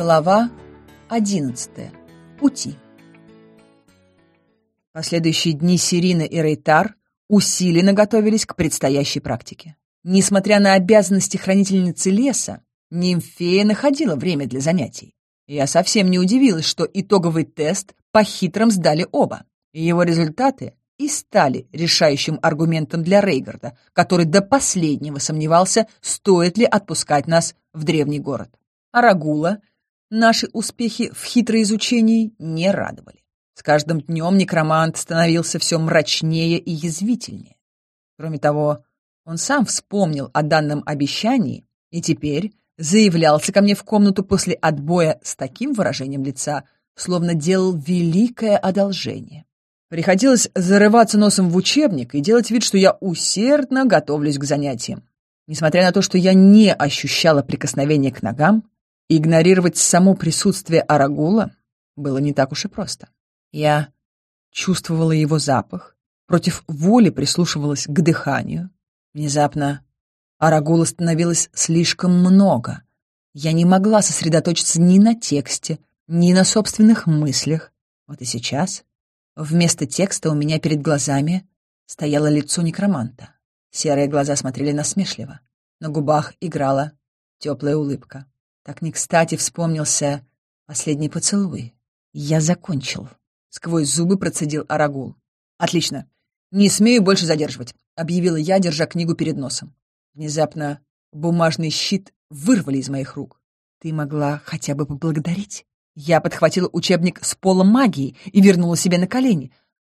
Глава 11. Пути. Последующие дни Сирина и Рейтар усиленно готовились к предстоящей практике. Несмотря на обязанности хранительницы леса, нимфея находила время для занятий. Я совсем не удивилась, что итоговый тест по хитрым сдали оба, и его результаты и стали решающим аргументом для Рейгарда, который до последнего сомневался, стоит ли отпускать нас в древний город. Арагула наши успехи в хитроизучении не радовали. С каждым днем некромант становился все мрачнее и язвительнее. Кроме того, он сам вспомнил о данном обещании и теперь заявлялся ко мне в комнату после отбоя с таким выражением лица, словно делал великое одолжение. Приходилось зарываться носом в учебник и делать вид, что я усердно готовлюсь к занятиям. Несмотря на то, что я не ощущала прикосновения к ногам, Игнорировать само присутствие Арагула было не так уж и просто. Я чувствовала его запах, против воли прислушивалась к дыханию. Внезапно Арагула становилось слишком много. Я не могла сосредоточиться ни на тексте, ни на собственных мыслях. Вот и сейчас вместо текста у меня перед глазами стояло лицо некроманта. Серые глаза смотрели насмешливо. На губах играла теплая улыбка. Так не кстати вспомнился последний поцелуй. «Я закончил», — сквозь зубы процедил Арагул. «Отлично. Не смею больше задерживать», — объявила я, держа книгу перед носом. Внезапно бумажный щит вырвали из моих рук. «Ты могла хотя бы поблагодарить?» Я подхватила учебник с пола магии и вернула себе на колени.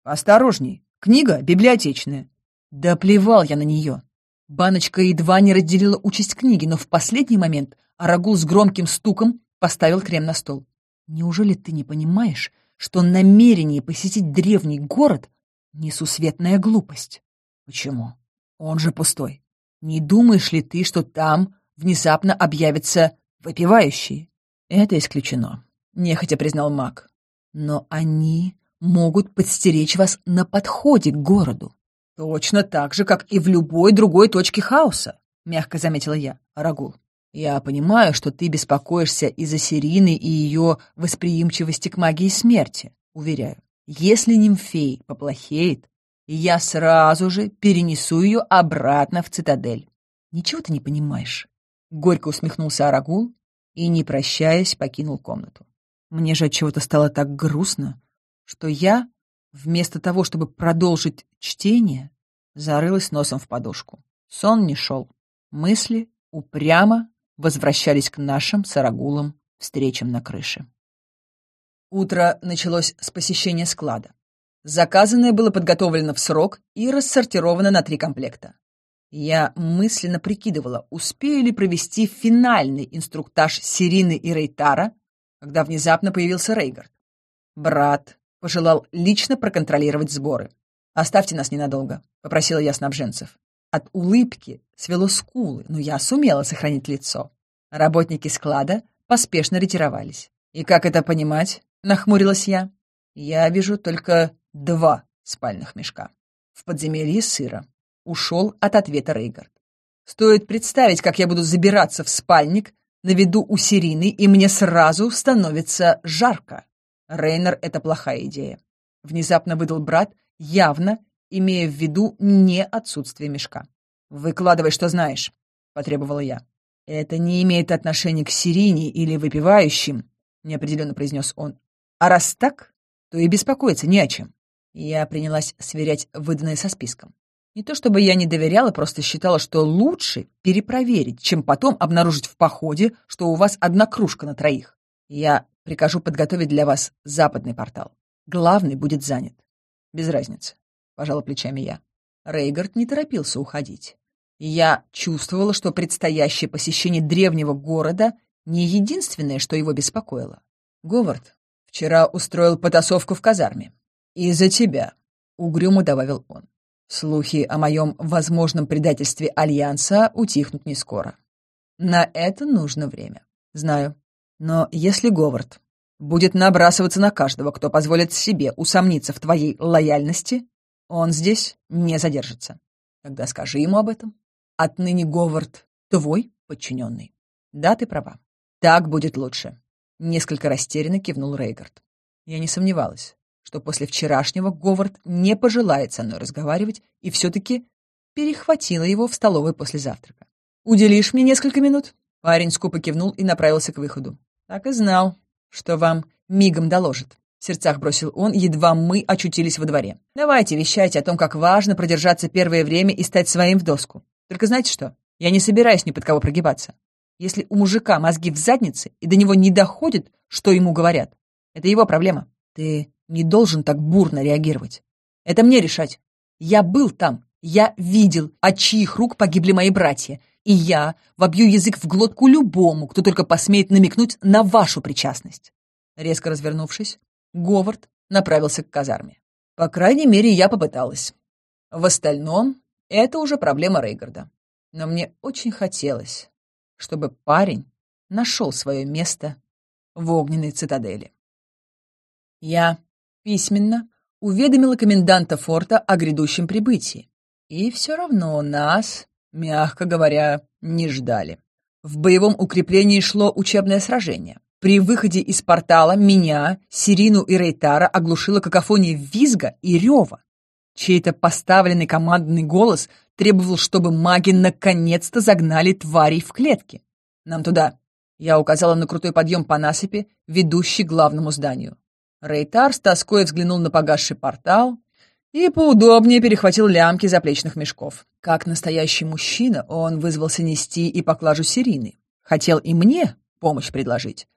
«Осторожней, книга библиотечная». Да плевал я на нее. Баночка едва не разделила участь книги, но в последний момент Арагул с громким стуком поставил крем на стол. «Неужели ты не понимаешь, что намерение посетить древний город — несусветная глупость?» «Почему? Он же пустой. Не думаешь ли ты, что там внезапно объявятся выпивающие? «Это исключено», — нехотя признал маг. «Но они могут подстеречь вас на подходе к городу». «Точно так же, как и в любой другой точке хаоса», — мягко заметила я, Арагул. Я понимаю, что ты беспокоишься из-за Сирины и ее восприимчивости к магии смерти, уверяю. Если нимфей поплохеет, я сразу же перенесу ее обратно в цитадель. Ничего ты не понимаешь. Горько усмехнулся Арагул и, не прощаясь, покинул комнату. Мне же от чего-то стало так грустно, что я, вместо того, чтобы продолжить чтение, зарылась носом в подушку. Сон не шел. Мысли упрямо возвращались к нашим сарагулам встречам на крыше. Утро началось с посещения склада. Заказанное было подготовлено в срок и рассортировано на три комплекта. Я мысленно прикидывала, успею ли провести финальный инструктаж Сирины и Рейтара, когда внезапно появился Рейгард. Брат пожелал лично проконтролировать сборы. «Оставьте нас ненадолго», — попросила я снабженцев. От улыбки свело скулы, но я сумела сохранить лицо. Работники склада поспешно ретировались. «И как это понимать?» — нахмурилась я. «Я вижу только два спальных мешка. В подземелье сыро». Ушел от ответа Рейгард. «Стоит представить, как я буду забираться в спальник на виду у Сирины, и мне сразу становится жарко. Рейнер — это плохая идея». Внезапно выдал брат, явно имея в виду не отсутствие мешка. «Выкладывай, что знаешь», — потребовала я. «Это не имеет отношения к Сирине или выпивающим», — неопределенно произнес он. «А раз так, то и беспокоиться не о чем». Я принялась сверять выданное со списком. Не то чтобы я не доверяла, просто считала, что лучше перепроверить, чем потом обнаружить в походе, что у вас одна кружка на троих. Я прикажу подготовить для вас западный портал. Главный будет занят. Без разницы. — пожала плечами я. Рейгард не торопился уходить. Я чувствовала, что предстоящее посещение древнего города не единственное, что его беспокоило. «Говард вчера устроил потасовку в казарме. Из-за тебя», — угрюмо добавил он. «Слухи о моем возможном предательстве Альянса утихнут не скоро. На это нужно время. Знаю. Но если Говард будет набрасываться на каждого, кто позволит себе усомниться в твоей лояльности, он здесь не задержится. Тогда скажи ему об этом. Отныне Говард твой подчиненный. Да, ты права. Так будет лучше. Несколько растерянно кивнул Рейгард. Я не сомневалась, что после вчерашнего Говард не пожелает со мной разговаривать и все-таки перехватила его в столовой после завтрака. «Уделишь мне несколько минут?» Парень скупо кивнул и направился к выходу. «Так и знал, что вам мигом доложит» в сердцах бросил он, едва мы очутились во дворе. «Давайте вещайте о том, как важно продержаться первое время и стать своим в доску. Только знаете что? Я не собираюсь ни под кого прогибаться. Если у мужика мозги в заднице и до него не доходит, что ему говорят, это его проблема. Ты не должен так бурно реагировать. Это мне решать. Я был там, я видел, от чьих рук погибли мои братья, и я вобью язык в глотку любому, кто только посмеет намекнуть на вашу причастность». Резко развернувшись, Говард направился к казарме. По крайней мере, я попыталась. В остальном, это уже проблема Рейгарда. Но мне очень хотелось, чтобы парень нашел свое место в огненной цитадели. Я письменно уведомила коменданта форта о грядущем прибытии. И все равно нас, мягко говоря, не ждали. В боевом укреплении шло учебное сражение. При выходе из портала меня, Сирину и Рейтара оглушила какофония визга и рева. Чей-то поставленный командный голос требовал, чтобы маги наконец-то загнали тварей в клетки. «Нам туда!» Я указала на крутой подъем по насыпи, ведущий к главному зданию. Рейтар с тоской взглянул на погасший портал и поудобнее перехватил лямки заплечных мешков. Как настоящий мужчина он вызвался нести и поклажу Сирины. Хотел и мне помощь предложить,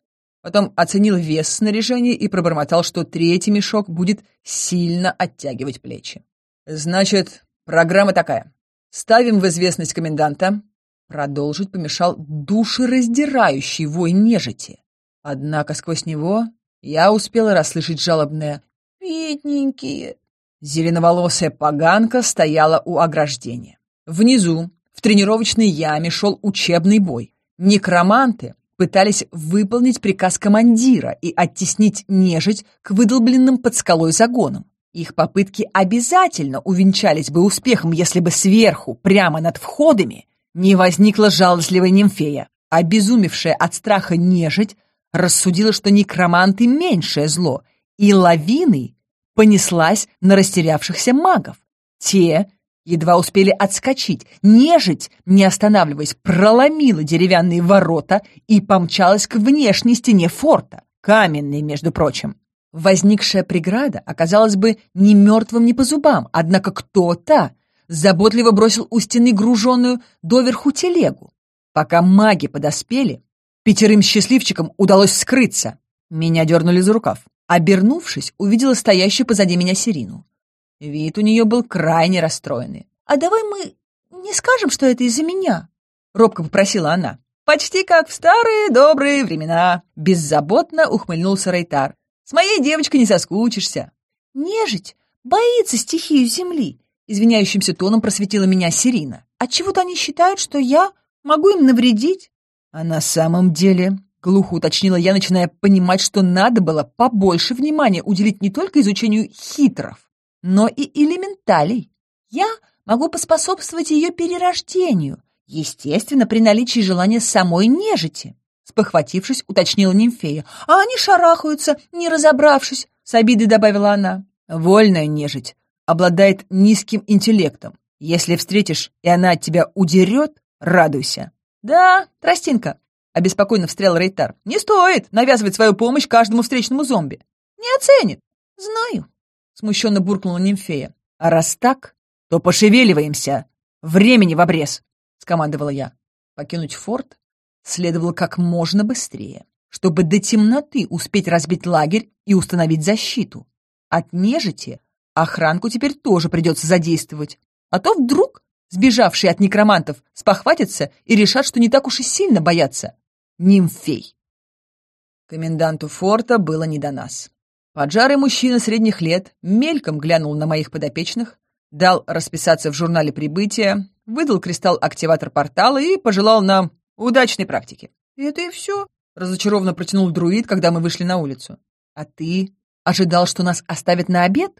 потом оценил вес снаряжения и пробормотал, что третий мешок будет сильно оттягивать плечи. «Значит, программа такая. Ставим в известность коменданта». Продолжить помешал душераздирающий вой нежити. Однако сквозь него я успела расслышать жалобное «Бедненькие». Зеленоволосая поганка стояла у ограждения. Внизу, в тренировочной яме, шел учебный бой. Некроманты пытались выполнить приказ командира и оттеснить нежить к выдолбленным под скалой загонам. Их попытки обязательно увенчались бы успехом, если бы сверху, прямо над входами, не возникла жалостливая нимфея. Обезумевшая от страха нежить рассудила, что некроманты — меньшее зло, и лавиной понеслась на растерявшихся магов. Те едва успели отскочить. Нежить, не останавливаясь, проломила деревянные ворота и помчалась к внешней стене форта, каменной, между прочим. Возникшая преграда оказалась бы не мертвым, не по зубам, однако кто-то заботливо бросил у стены груженную доверху телегу. Пока маги подоспели, пятерым счастливчикам удалось скрыться. Меня дернули за рукав. Обернувшись, увидела стоящую позади меня Сирину. Вид у нее был крайне расстроенный. «А давай мы не скажем, что это из-за меня?» — робко попросила она. «Почти как в старые добрые времена», — беззаботно ухмыльнулся Рейтар. «С моей девочкой не соскучишься». «Нежить боится стихию земли», — извиняющимся тоном просветила меня Сирина. «А «Отчего-то они считают, что я могу им навредить». «А на самом деле...» — глухо уточнила я, начиная понимать, что надо было побольше внимания уделить не только изучению хитров, но и элементалей. Я могу поспособствовать ее перерождению, естественно, при наличии желания самой нежити. Спохватившись, уточнила нимфея. «А они шарахаются, не разобравшись», — с обидой добавила она. «Вольная нежить обладает низким интеллектом. Если встретишь, и она от тебя удерет, радуйся». «Да, тростинка», — обеспокоенно встрял Рейтар. «Не стоит навязывать свою помощь каждому встречному зомби. Не оценит. Знаю». — смущенно буркнула нимфея. «А раз так, то пошевеливаемся! Времени в обрез!» — скомандовала я. Покинуть форт следовало как можно быстрее, чтобы до темноты успеть разбить лагерь и установить защиту. От нежити охранку теперь тоже придется задействовать, а то вдруг сбежавшие от некромантов спохватятся и решат, что не так уж и сильно боятся. Нимфей. Коменданту форта было не до нас. Поджарый мужчина средних лет мельком глянул на моих подопечных, дал расписаться в журнале прибытия, выдал кристалл-активатор портала и пожелал нам удачной практики. «Это и все», — разочарованно протянул друид, когда мы вышли на улицу. «А ты ожидал, что нас оставят на обед?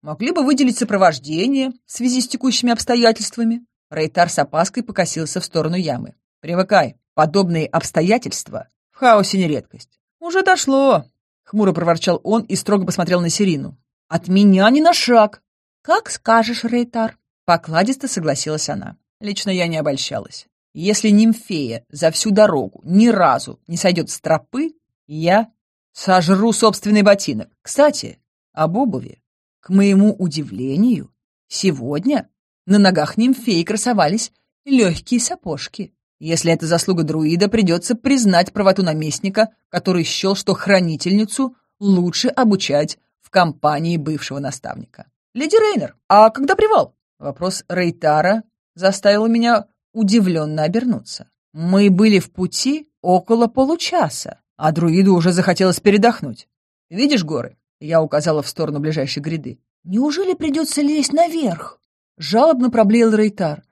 Могли бы выделить сопровождение в связи с текущими обстоятельствами». Рейтар с опаской покосился в сторону ямы. «Привыкай, подобные обстоятельства в хаосе не редкость». «Уже дошло. Хмуро проворчал он и строго посмотрел на Серину. «От меня ни на шаг!» «Как скажешь, Рейтар!» Покладисто согласилась она. Лично я не обольщалась. Если нимфея за всю дорогу ни разу не сойдет с тропы, я сожру собственный ботинок. Кстати, об обуви. К моему удивлению, сегодня на ногах нимфеи красовались легкие сапожки. Если это заслуга друида, придется признать правоту наместника, который счел, что хранительницу лучше обучать в компании бывшего наставника. «Леди Рейнер, а когда привал?» Вопрос Рейтара заставил меня удивленно обернуться. Мы были в пути около получаса, а друиду уже захотелось передохнуть. «Видишь горы?» — я указала в сторону ближайшей гряды. «Неужели придется лезть наверх?» — жалобно проблеял Рейтар.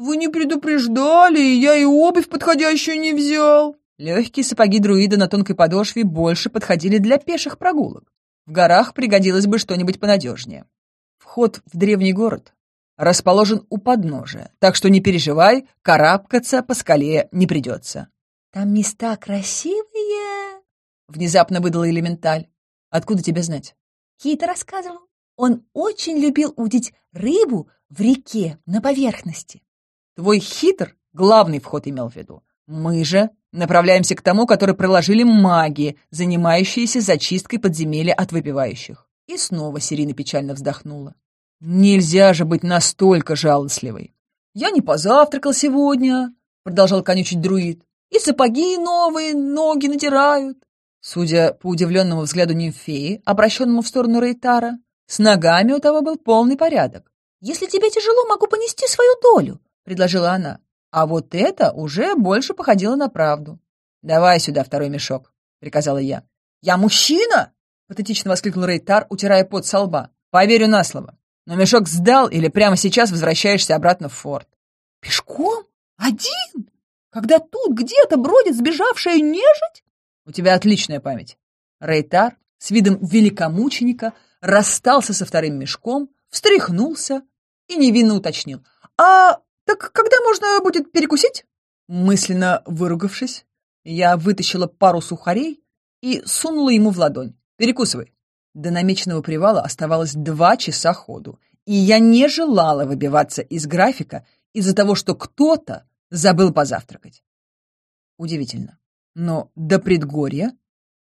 «Вы не предупреждали, я и обувь подходящую не взял!» Легкие сапоги друида на тонкой подошве больше подходили для пеших прогулок. В горах пригодилось бы что-нибудь понадежнее. Вход в древний город расположен у подножия, так что не переживай, карабкаться по скале не придется. «Там места красивые!» — внезапно выдала элементаль. «Откуда тебе знать?» Кейт рассказывал. Он очень любил удить рыбу в реке на поверхности. Твой хитр главный вход имел в виду. Мы же направляемся к тому, который проложили маги, занимающиеся зачисткой подземелья от выпивающих. И снова Сирина печально вздохнула. Нельзя же быть настолько жалостливой. Я не позавтракал сегодня, продолжал конючить друид. И сапоги новые, ноги натирают. Судя по удивленному взгляду нимфеи, обращенному в сторону Рейтара, с ногами у того был полный порядок. «Если тебе тяжело, могу понести свою долю», — предложила она. А вот это уже больше походило на правду. «Давай сюда второй мешок», — приказала я. «Я мужчина!» — патетично воскликнул Рейтар, утирая пот со лба. «Поверю на слово. Но мешок сдал или прямо сейчас возвращаешься обратно в форт». «Пешком? Один? Когда тут где-то бродит сбежавшая нежить?» «У тебя отличная память». Рейтар с видом великомученика расстался со вторым мешком, встряхнулся и невинно уточнил. «А «Так когда можно будет перекусить?» Мысленно выругавшись, я вытащила пару сухарей и сунула ему в ладонь. «Перекусывай». До намеченного привала оставалось два часа ходу, и я не желала выбиваться из графика из-за того, что кто-то забыл позавтракать. Удивительно, но до предгорья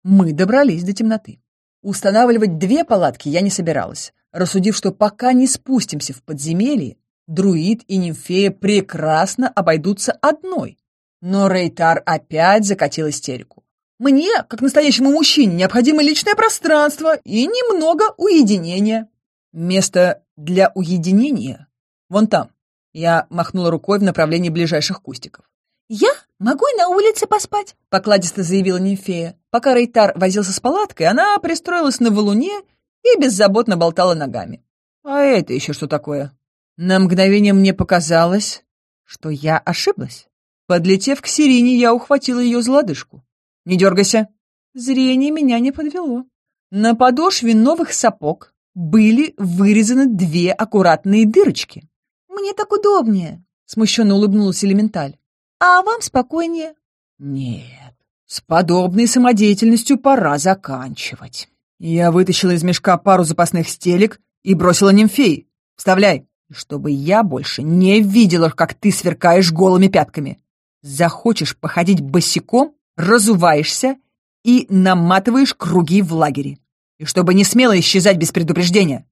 мы добрались до темноты. Устанавливать две палатки я не собиралась, рассудив, что пока не спустимся в подземелье, Друид и нимфея прекрасно обойдутся одной. Но Рейтар опять закатил истерику. «Мне, как настоящему мужчине, необходимо личное пространство и немного уединения». «Место для уединения? Вон там». Я махнула рукой в направлении ближайших кустиков. «Я могу и на улице поспать», — покладисто заявила нимфея. Пока Рейтар возился с палаткой, она пристроилась на валуне и беззаботно болтала ногами. «А это еще что такое?» На мгновение мне показалось, что я ошиблась. Подлетев к Сирине, я ухватила ее за лодыжку. «Не дергайся!» Зрение меня не подвело. На подошве новых сапог были вырезаны две аккуратные дырочки. «Мне так удобнее», — смущенно улыбнулась элементаль. «А вам спокойнее». «Нет, с подобной самодеятельностью пора заканчивать». Я вытащила из мешка пару запасных стелек и бросила нимфей. «Вставляй!» чтобы я больше не видела, как ты сверкаешь голыми пятками. Захочешь походить босиком, разуваешься и наматываешь круги в лагере. И чтобы не смело исчезать без предупреждения.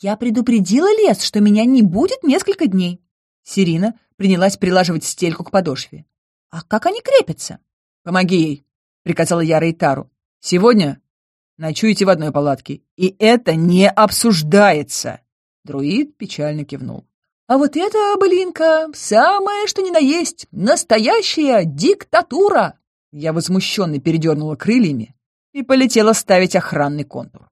Я предупредила лес, что меня не будет несколько дней. Сирина принялась прилаживать стельку к подошве. А как они крепятся? Помоги ей, приказала я Рейтару. Сегодня ночуете в одной палатке, и это не обсуждается. Друид печально кивнул. «А вот это, блинка, самое что ни на есть, настоящая диктатура!» Я возмущенно передернула крыльями и полетела ставить охранный контур.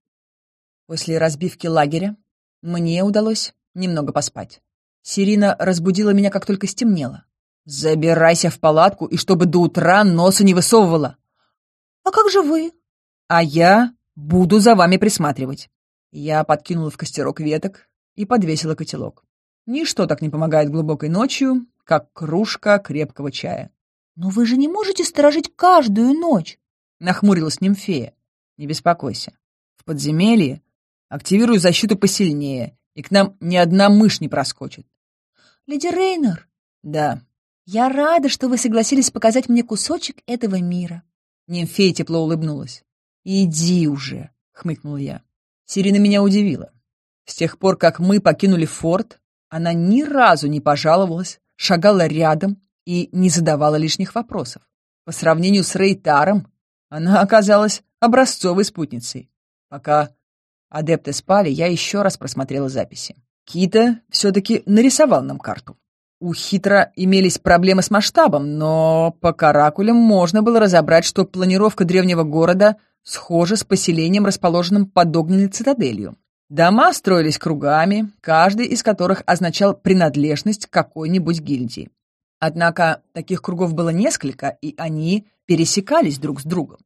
После разбивки лагеря мне удалось немного поспать. Сирина разбудила меня, как только стемнело. «Забирайся в палатку, и чтобы до утра носа не высовывала!» «А как же вы?» «А я буду за вами присматривать». Я подкинула в костерок веток, и подвесила котелок. Ничто так не помогает глубокой ночью, как кружка крепкого чая. «Но вы же не можете сторожить каждую ночь!» — нахмурилась нимфея. «Не беспокойся. В подземелье активирую защиту посильнее, и к нам ни одна мышь не проскочит». «Леди Рейнер!» «Да». «Я рада, что вы согласились показать мне кусочек этого мира». Нимфея тепло улыбнулась. «Иди уже!» — хмыкнул я. Сирина меня удивила. С тех пор, как мы покинули форт, она ни разу не пожаловалась, шагала рядом и не задавала лишних вопросов. По сравнению с Рейтаром, она оказалась образцовой спутницей. Пока адепты спали, я еще раз просмотрела записи. Кита все-таки нарисовал нам карту. У Хитра имелись проблемы с масштабом, но по каракулям можно было разобрать, что планировка древнего города схожа с поселением, расположенным под огненной цитаделью. Дома строились кругами, каждый из которых означал принадлежность к какой-нибудь гильдии. Однако таких кругов было несколько, и они пересекались друг с другом.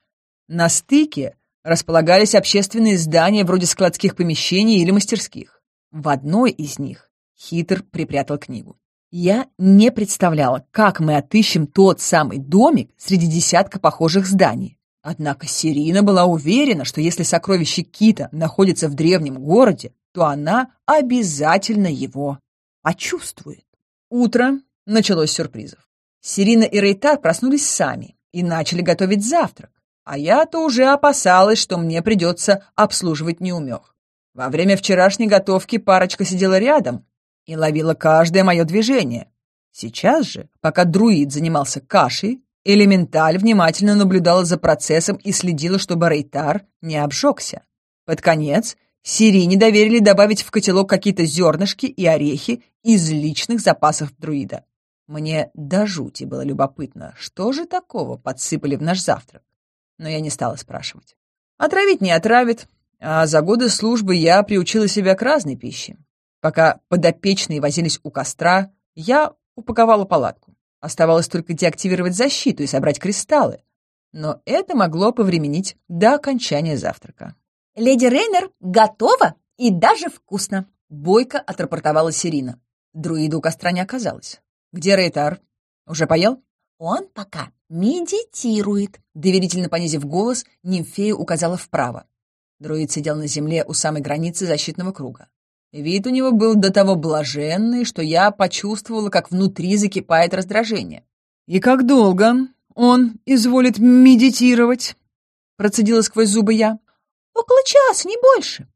На стыке располагались общественные здания вроде складских помещений или мастерских. В одной из них хитр припрятал книгу. Я не представляла, как мы отыщем тот самый домик среди десятка похожих зданий, Однако Сирина была уверена, что если сокровище Кита находится в древнем городе, то она обязательно его почувствует. Утро началось сюрпризов. Сирина и Рейтар проснулись сами и начали готовить завтрак, а я-то уже опасалась, что мне придется обслуживать неумех. Во время вчерашней готовки парочка сидела рядом и ловила каждое мое движение. Сейчас же, пока друид занимался кашей, Элементаль внимательно наблюдала за процессом и следила, чтобы Рейтар не обжегся. Под конец Сирине доверили добавить в котелок какие-то зернышки и орехи из личных запасов друида. Мне до жути было любопытно, что же такого подсыпали в наш завтрак. Но я не стала спрашивать. Отравить не отравит, а за годы службы я приучила себя к разной пище. Пока подопечные возились у костра, я упаковала палатку. Оставалось только деактивировать защиту и собрать кристаллы. Но это могло повременить до окончания завтрака. «Леди Рейнер готова и даже вкусно!» Бойко отрапортовала Сирина. Друиду у костра не оказалось. «Где Рейтар? Уже поел?» «Он пока медитирует», — доверительно понизив голос, нимфея указала вправо. Друид сидел на земле у самой границы защитного круга. Вид у него был до того блаженный, что я почувствовала, как внутри закипает раздражение. «И как долго он изволит медитировать?» — процедила сквозь зубы я. «Около часа, не больше».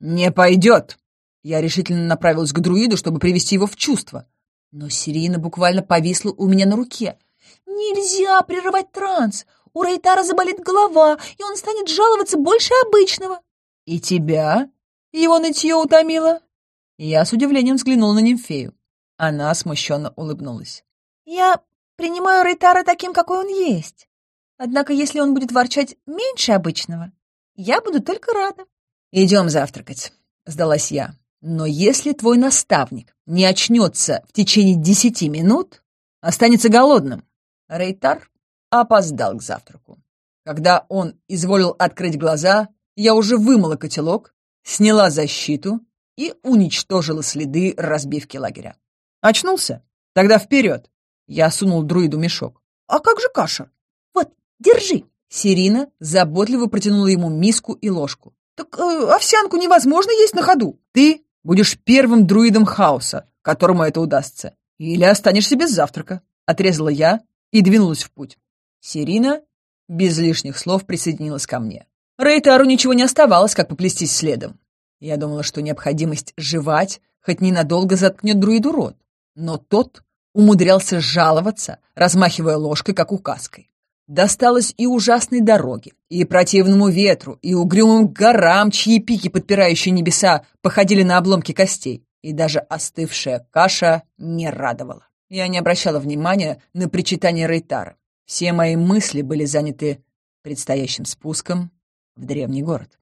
«Не пойдет!» Я решительно направилась к друиду, чтобы привести его в чувство. Но Сирина буквально повисла у меня на руке. «Нельзя прерывать транс! У Рейтара заболит голова, и он станет жаловаться больше обычного!» «И тебя его нытье утомило?» Я с удивлением взглянул на нимфею. Она смущенно улыбнулась. «Я принимаю Рейтара таким, какой он есть. Однако, если он будет ворчать меньше обычного, я буду только рада». «Идем завтракать», — сдалась я. «Но если твой наставник не очнется в течение десяти минут, останется голодным». Рейтар опоздал к завтраку. Когда он изволил открыть глаза, я уже вымыла котелок, сняла защиту и уничтожила следы разбивки лагеря. Очнулся? Тогда вперед. Я сунул друиду мешок. А как же каша? Вот, держи. Сирина заботливо протянула ему миску и ложку. Так э, овсянку невозможно есть на ходу. Ты будешь первым друидом хаоса, которому это удастся. Или останешься без завтрака. Отрезала я и двинулась в путь. Сирина без лишних слов присоединилась ко мне. Рейтару ничего не оставалось, как поплестись следом. Я думала, что необходимость жевать хоть ненадолго заткнет друиду рот, но тот умудрялся жаловаться, размахивая ложкой, как указкой. Досталось и ужасной дороге, и противному ветру, и угрюмым горам, чьи пики, подпирающие небеса, походили на обломки костей, и даже остывшая каша не радовала. Я не обращала внимания на причитание Рейтара. Все мои мысли были заняты предстоящим спуском в древний город.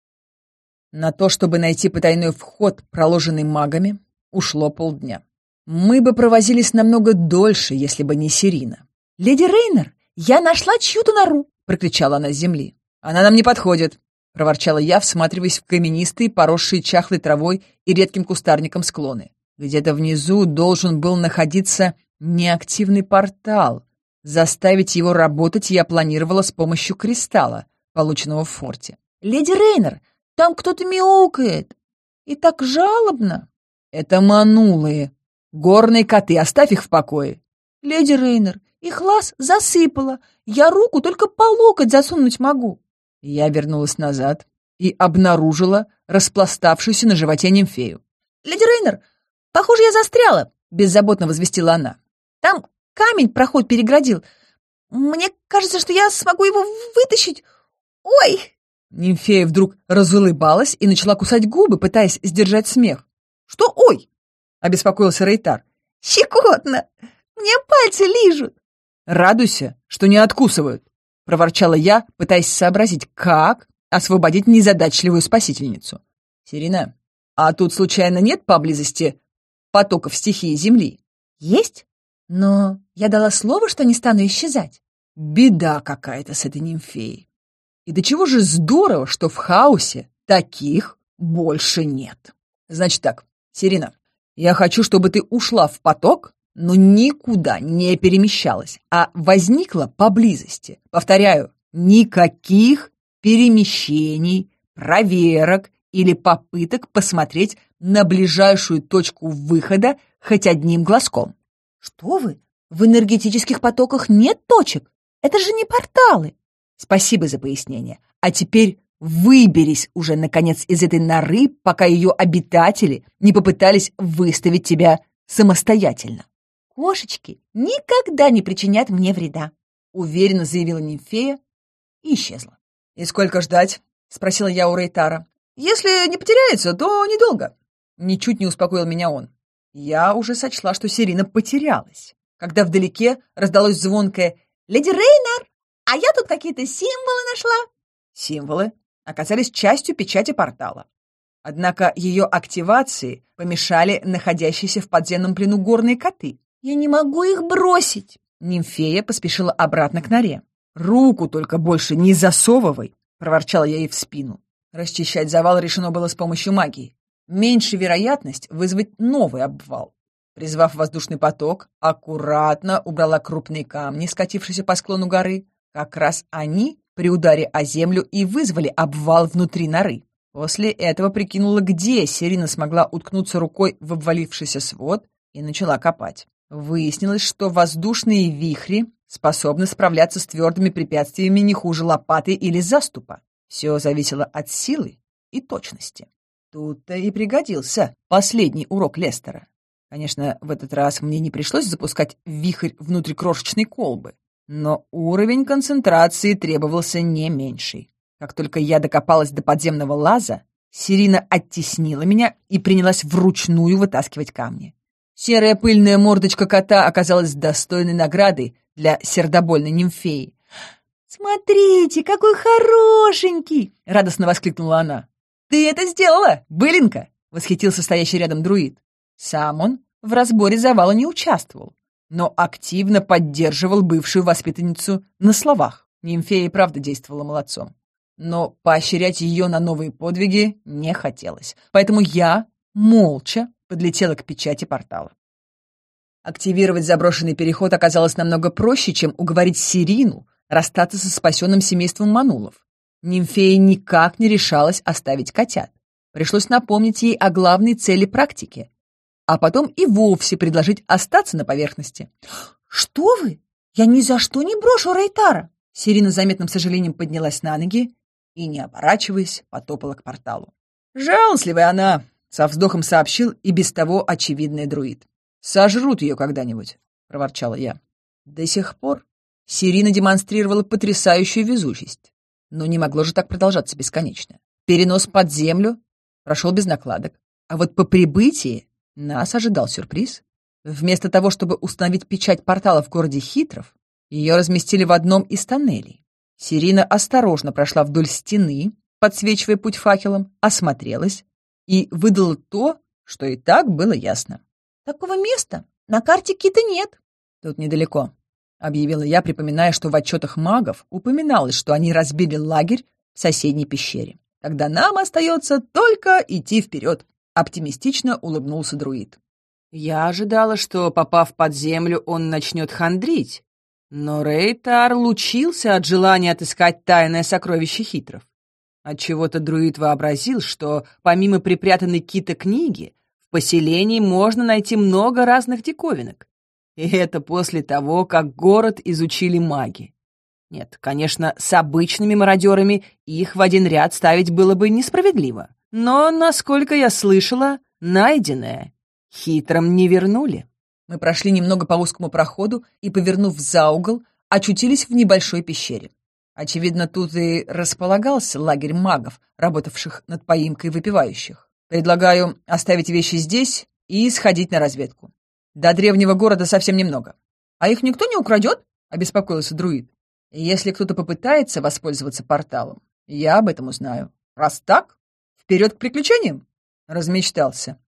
На то, чтобы найти потайной вход, проложенный магами, ушло полдня. Мы бы провозились намного дольше, если бы не Сирина. «Леди Рейнер, я нашла чью-то нору!» — прокричала она с земли. «Она нам не подходит!» — проворчала я, всматриваясь в каменистые, поросшие чахлой травой и редким кустарником склоны. Где-то внизу должен был находиться неактивный портал. Заставить его работать я планировала с помощью кристалла, полученного в форте. «Леди Рейнер, там кто-то мяукает! И так жалобно!» «Это манулые! Горные коты, оставь их в покое!» «Леди Рейнер, их лаз засыпала, я руку только по локоть засунуть могу!» Я вернулась назад и обнаружила распластавшуюся на животе нимфею. «Леди Рейнер, похоже, я застряла!» — беззаботно возвестила она. «Там камень проход переградил. Мне кажется, что я смогу его вытащить. Ой!» Нимфея вдруг разулыбалась и начала кусать губы, пытаясь сдержать смех. «Что ой?» — обеспокоился Рейтар. «Щекотно! Мне пальцы лижут!» «Радуйся, что не откусывают!» — проворчала я, пытаясь сообразить, как освободить незадачливую спасительницу. «Серина, а тут случайно нет поблизости потоков стихии Земли?» «Есть, но я дала слово, что не стану исчезать». «Беда какая-то с этой нимфеей!» И до чего же здорово, что в хаосе таких больше нет. Значит так, Сирина, я хочу, чтобы ты ушла в поток, но никуда не перемещалась, а возникла поблизости. Повторяю, никаких перемещений, проверок или попыток посмотреть на ближайшую точку выхода хоть одним глазком. Что вы? В энергетических потоках нет точек. Это же не порталы. Спасибо за пояснение. А теперь выберись уже, наконец, из этой норы, пока ее обитатели не попытались выставить тебя самостоятельно. Кошечки никогда не причинят мне вреда, уверенно заявила Нимфея и исчезла. «И сколько ждать?» — спросила я у Рейтара. «Если не потеряется, то недолго». Ничуть не успокоил меня он. Я уже сочла, что Сирина потерялась, когда вдалеке раздалось звонкое «Леди Рейнар!» А я тут какие-то символы нашла. Символы оказались частью печати портала. Однако ее активации помешали находящиеся в подземном плену горные коты. Я не могу их бросить. Нимфея поспешила обратно к норе. «Руку только больше не засовывай!» — проворчала я ей в спину. Расчищать завал решено было с помощью магии. Меньше вероятность вызвать новый обвал. Призвав воздушный поток, аккуратно убрала крупные камни, скатившиеся по склону горы, как раз они при ударе о землю и вызвали обвал внутри норы. После этого прикинула, где Сирина смогла уткнуться рукой в обвалившийся свод и начала копать. Выяснилось, что воздушные вихри способны справляться с твердыми препятствиями не хуже лопаты или заступа. Все зависело от силы и точности. Тут-то и пригодился последний урок Лестера. Конечно, в этот раз мне не пришлось запускать вихрь внутрь крошечной колбы, но уровень концентрации требовался не меньший. Как только я докопалась до подземного лаза, Сирина оттеснила меня и принялась вручную вытаскивать камни. Серая пыльная мордочка кота оказалась достойной наградой для сердобольной нимфеи. «Смотрите, какой хорошенький!» — радостно воскликнула она. «Ты это сделала, былинка!» — восхитился стоящий рядом друид. Сам он в разборе завала не участвовал, но активно поддерживал бывшую воспитанницу на словах. Нимфея и правда действовала молодцом. Но поощрять ее на новые подвиги не хотелось. Поэтому я молча подлетела к печати портала. Активировать заброшенный переход оказалось намного проще, чем уговорить Сирину расстаться со спасенным семейством Манулов. Нимфея никак не решалась оставить котят. Пришлось напомнить ей о главной цели практики а потом и вовсе предложить остаться на поверхности. «Что вы? Я ни за что не брошу Рейтара!» Сирина заметным сожалением поднялась на ноги и, не оборачиваясь, потопала к порталу. «Жалостливая она!» — со вздохом сообщил и без того очевидный друид. «Сожрут ее когда-нибудь!» — проворчала я. До сих пор Сирина демонстрировала потрясающую везучесть. Но не могло же так продолжаться бесконечно. Перенос под землю прошел без накладок. А вот по прибытии нас ожидал сюрприз. Вместо того, чтобы установить печать портала в городе Хитров, ее разместили в одном из тоннелей. Сирина осторожно прошла вдоль стены, подсвечивая путь факелом, осмотрелась и выдала то, что и так было ясно. «Такого места на карте Кита нет». «Тут недалеко», — объявила я, припоминая, что в отчетах магов упоминалось, что они разбили лагерь в соседней пещере. «Тогда нам остается только идти вперед». Оптимистично улыбнулся друид. Я ожидала, что, попав под землю, он начнет хандрить. Но Рейтар лучился от желания отыскать тайное сокровище хитров. Отчего-то друид вообразил, что помимо припрятанной кита книги, в поселении можно найти много разных диковинок. И это после того, как город изучили маги. Нет, конечно, с обычными мародерами их в один ряд ставить было бы несправедливо но, насколько я слышала, найденное хитрым не вернули. Мы прошли немного по узкому проходу и, повернув за угол, очутились в небольшой пещере. Очевидно, тут и располагался лагерь магов, работавших над поимкой выпивающих. Предлагаю оставить вещи здесь и сходить на разведку. До древнего города совсем немного. А их никто не украдет? — обеспокоился друид. «Если кто-то попытается воспользоваться порталом, я об этом узнаю. Раз так, Вперед к приключениям? Размечтался.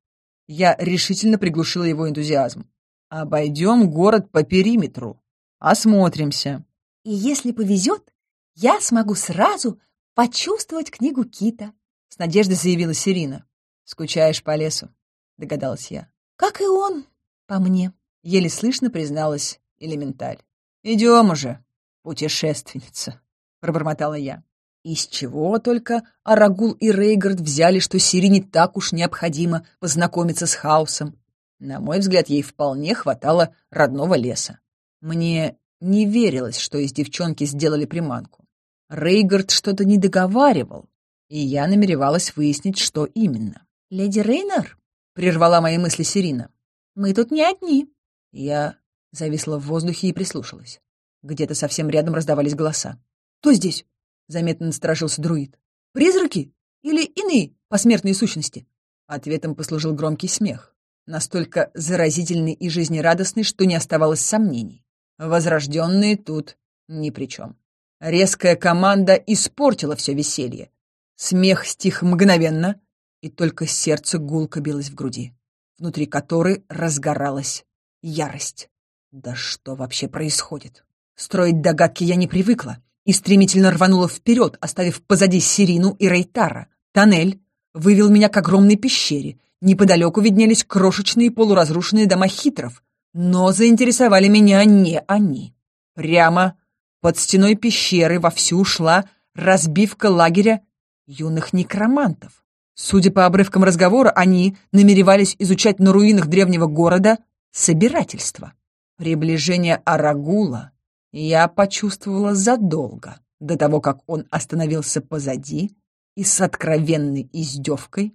Я решительно приглушила его энтузиазм. Обойдем город по периметру. Осмотримся. И если повезет, я смогу сразу почувствовать книгу Кита, — с надеждой заявила Сирина. «Скучаешь по лесу», — догадалась я. «Как и он по мне», — еле слышно призналась элементаль. «Идем уже, путешественница», — пробормотала я. Из чего только Арагул и Рейгард взяли, что Сири не так уж необходимо познакомиться с хаосом. На мой взгляд, ей вполне хватало родного леса. Мне не верилось, что из девчонки сделали приманку. Рейгард что-то не договаривал, и я намеревалась выяснить, что именно. Леди Рейнер прервала мои мысли Сирина. Мы тут не одни. Я зависла в воздухе и прислушалась. Где-то совсем рядом раздавались голоса. Кто здесь? заметно насторожился друид. «Призраки? Или иные посмертные сущности?» Ответом послужил громкий смех, настолько заразительный и жизнерадостный, что не оставалось сомнений. Возрожденные тут ни при чем. Резкая команда испортила все веселье. Смех стих мгновенно, и только сердце гулко билось в груди, внутри которой разгоралась ярость. Да что вообще происходит? Строить догадки я не привыкла, и стремительно рванула вперед, оставив позади Сирину и Рейтара. Тоннель вывел меня к огромной пещере. Неподалеку виднелись крошечные полуразрушенные дома хитров, но заинтересовали меня не они. Прямо под стеной пещеры вовсю шла разбивка лагеря юных некромантов. Судя по обрывкам разговора, они намеревались изучать на руинах древнего города собирательство. Приближение Арагула я почувствовала задолго до того, как он остановился позади и с откровенной издевкой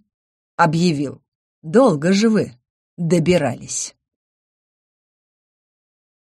объявил «Долго же вы добирались».